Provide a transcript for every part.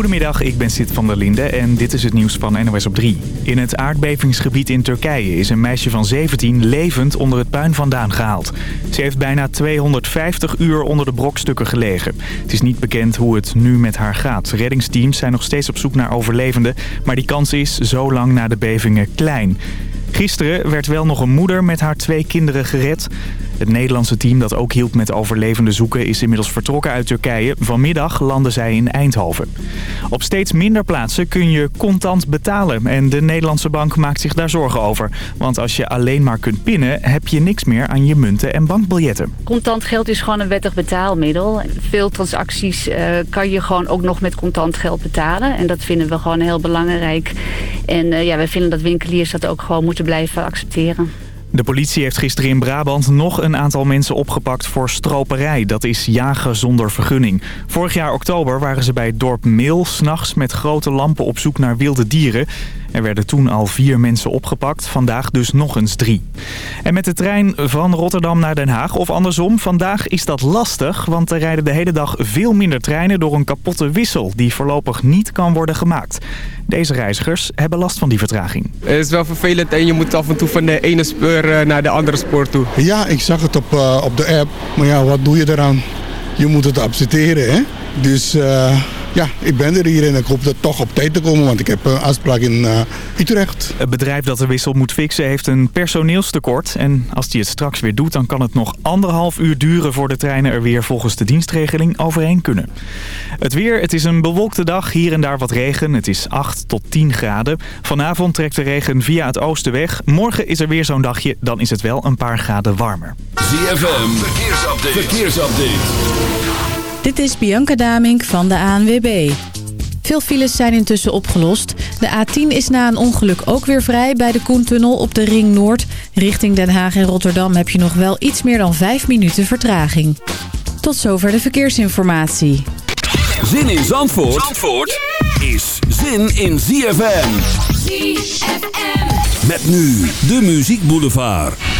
Goedemiddag, ik ben Sid van der Linde en dit is het nieuws van NOS op 3. In het aardbevingsgebied in Turkije is een meisje van 17 levend onder het puin vandaan gehaald. Ze heeft bijna 250 uur onder de brokstukken gelegen. Het is niet bekend hoe het nu met haar gaat. Reddingsteams zijn nog steeds op zoek naar overlevenden, maar die kans is zo lang na de bevingen klein. Gisteren werd wel nog een moeder met haar twee kinderen gered. Het Nederlandse team dat ook hielp met overlevende zoeken is inmiddels vertrokken uit Turkije. Vanmiddag landen zij in Eindhoven. Op steeds minder plaatsen kun je contant betalen. En de Nederlandse bank maakt zich daar zorgen over. Want als je alleen maar kunt pinnen, heb je niks meer aan je munten en bankbiljetten. Contant geld is gewoon een wettig betaalmiddel. Veel transacties uh, kan je gewoon ook nog met contant geld betalen. En dat vinden we gewoon heel belangrijk. En uh, ja, wij vinden dat winkeliers dat ook gewoon moeten blijven accepteren. De politie heeft gisteren in Brabant nog een aantal mensen opgepakt voor stroperij. Dat is jagen zonder vergunning. Vorig jaar oktober waren ze bij het dorp Meel s'nachts met grote lampen op zoek naar wilde dieren. Er werden toen al vier mensen opgepakt, vandaag dus nog eens drie. En met de trein van Rotterdam naar Den Haag of andersom, vandaag is dat lastig... want er rijden de hele dag veel minder treinen door een kapotte wissel... die voorlopig niet kan worden gemaakt. Deze reizigers hebben last van die vertraging. Het is wel vervelend en je moet af en toe van de ene spoor eh, naar de andere spoor toe. Ja, ik zag het op, uh, op de app, maar ja, wat doe je eraan? Je moet het accepteren, hè? Dus... Uh ja, ik ben er hier en ik hoop er toch op tijd te komen, want ik heb een afspraak in uh, Utrecht. Het bedrijf dat de wissel moet fixen heeft een personeelstekort. En als die het straks weer doet, dan kan het nog anderhalf uur duren voor de treinen er weer volgens de dienstregeling overheen kunnen. Het weer, het is een bewolkte dag, hier en daar wat regen. Het is 8 tot 10 graden. Vanavond trekt de regen via het oosten weg. Morgen is er weer zo'n dagje, dan is het wel een paar graden warmer. ZFM, verkeersupdate. verkeersupdate. Dit is Bianca Damink van de ANWB. Veel files zijn intussen opgelost. De A10 is na een ongeluk ook weer vrij bij de Koentunnel op de Ring Noord. Richting Den Haag en Rotterdam heb je nog wel iets meer dan 5 minuten vertraging. Tot zover de verkeersinformatie. Zin in Zandvoort, Zandvoort is zin in ZFM. ZFM. Met nu de Muziek Boulevard.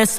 es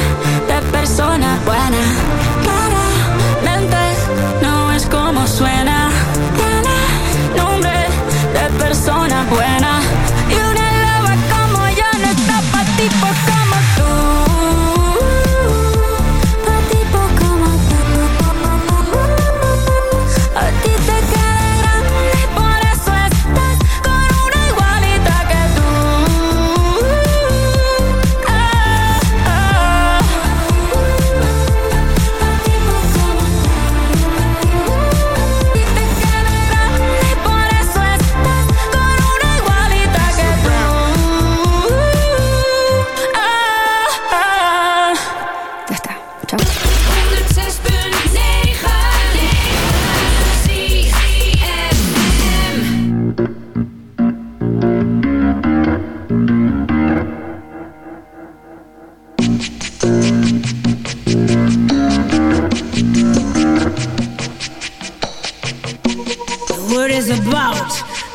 persona buena. cara, mente, no es como suena. Tiene nombre de persona buena.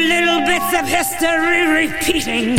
Little bits of history repeating.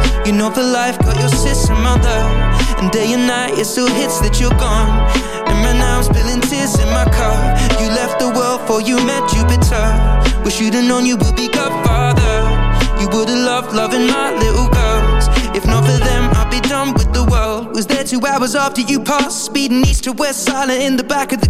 You know for life got your sister mother. And day and night it still hits that you're gone. And right now I'm spilling tears in my car. You left the world for you met Jupiter. Wish you'd have known you would be Godfather. You would've loved loving my little girls. If not for them, I'd be done with the world. Was there two hours after you passed, speeding east to west, silent in the back of the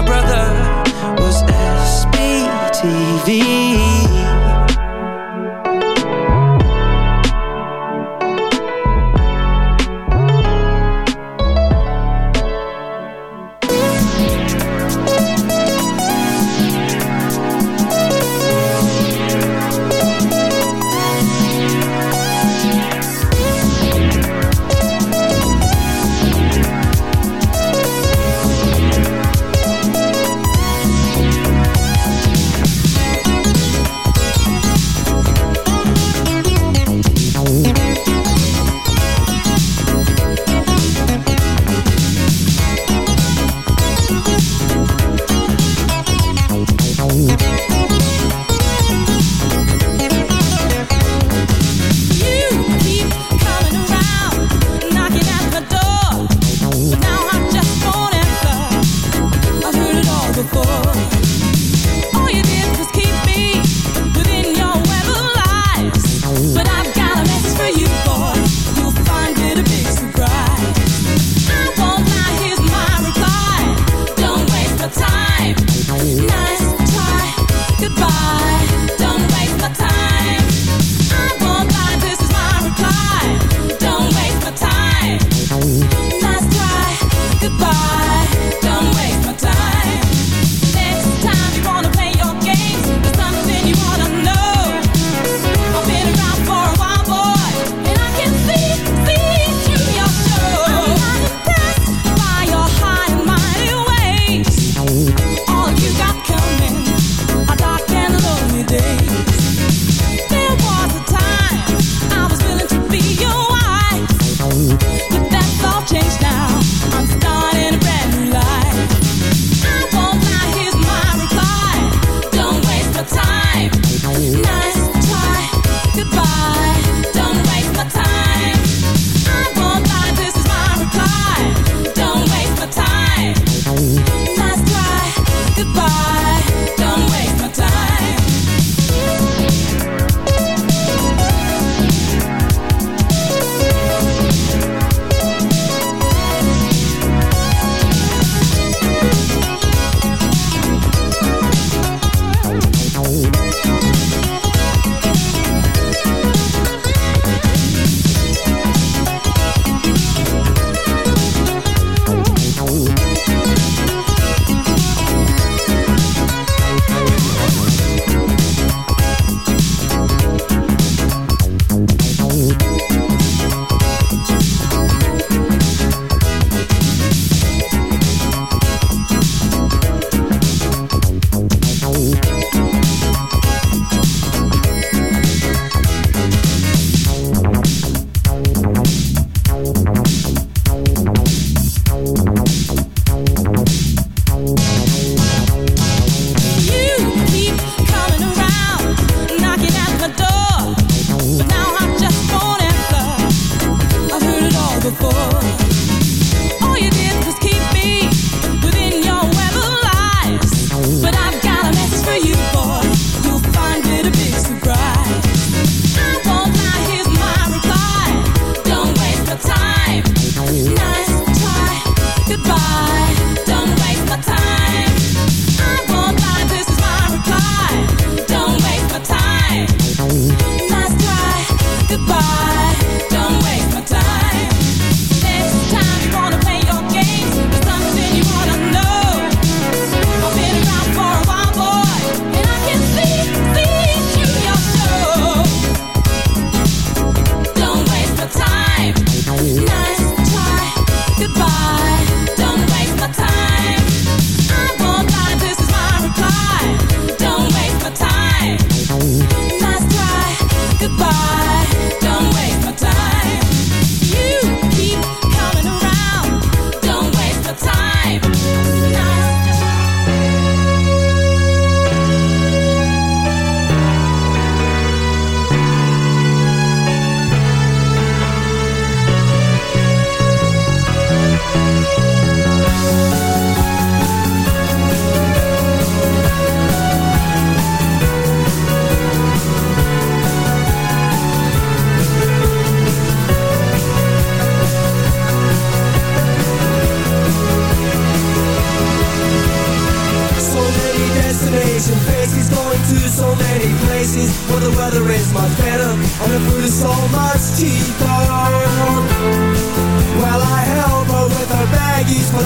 My brother was SBTV.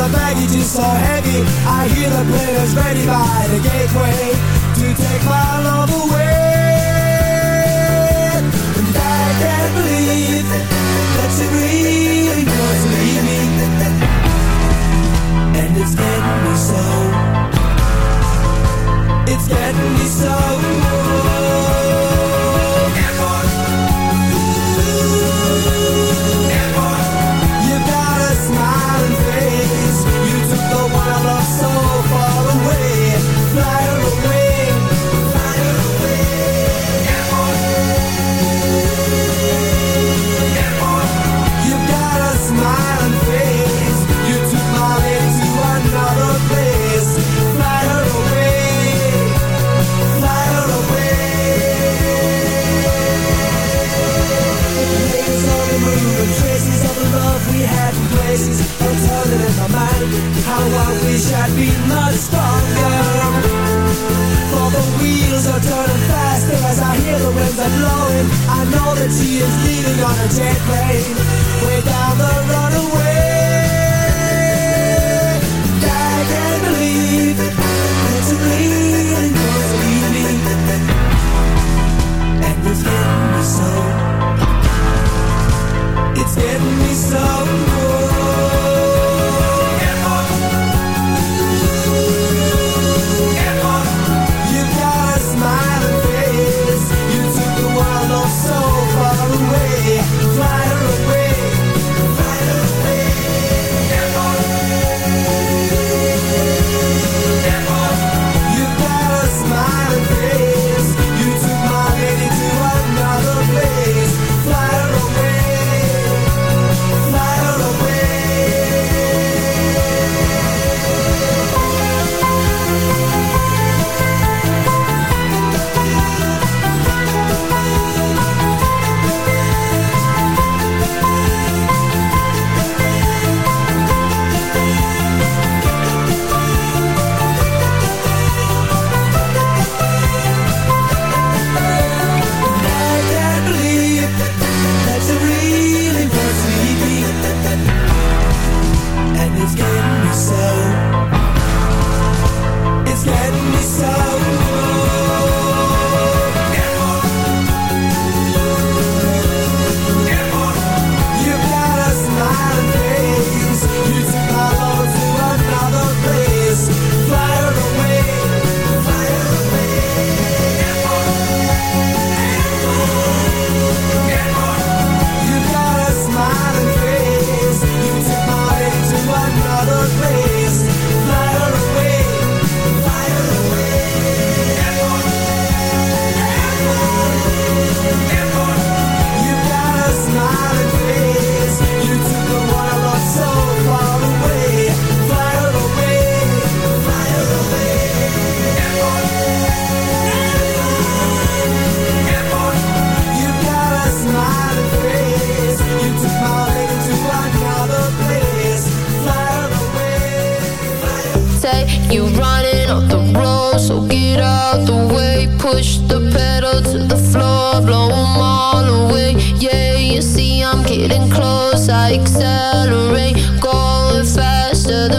the baggage is so heavy. I hear the players ready by the gateway To take my love away. And I can't believe That she really was leaving. And it's getting me so. It's getting me so. How I wish I'd been much stronger For the wheels are turning faster As I hear the winds are blowing I know that she is leaving on a jet plane Way down the runaway I can't believe that you're leaving Cause leaving And it's getting me so It's getting me so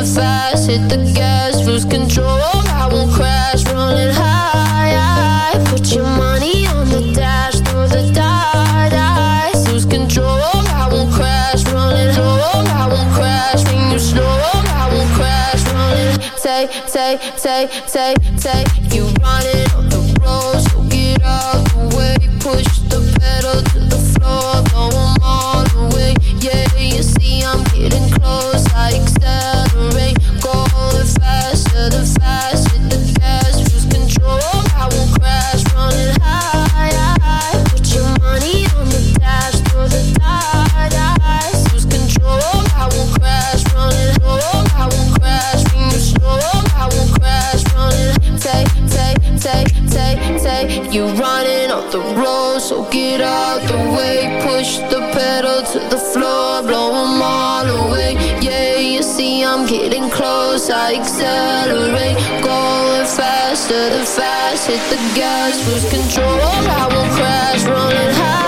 fast, hit the gas, lose control, I won't crash, Running high, high. Put your money on the dash, throw the dice, lose control, I won't crash, Running low, I won't crash, when you slow, I won't crash, Running, Take, take, take, take, take, you running. it you're running off the road So get out the way. Push the pedal to the floor Blow them all away. Yeah, you see I'm getting close I accelerate. Going faster than fast Hit the gas, lose control I will crash, running high.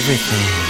Everything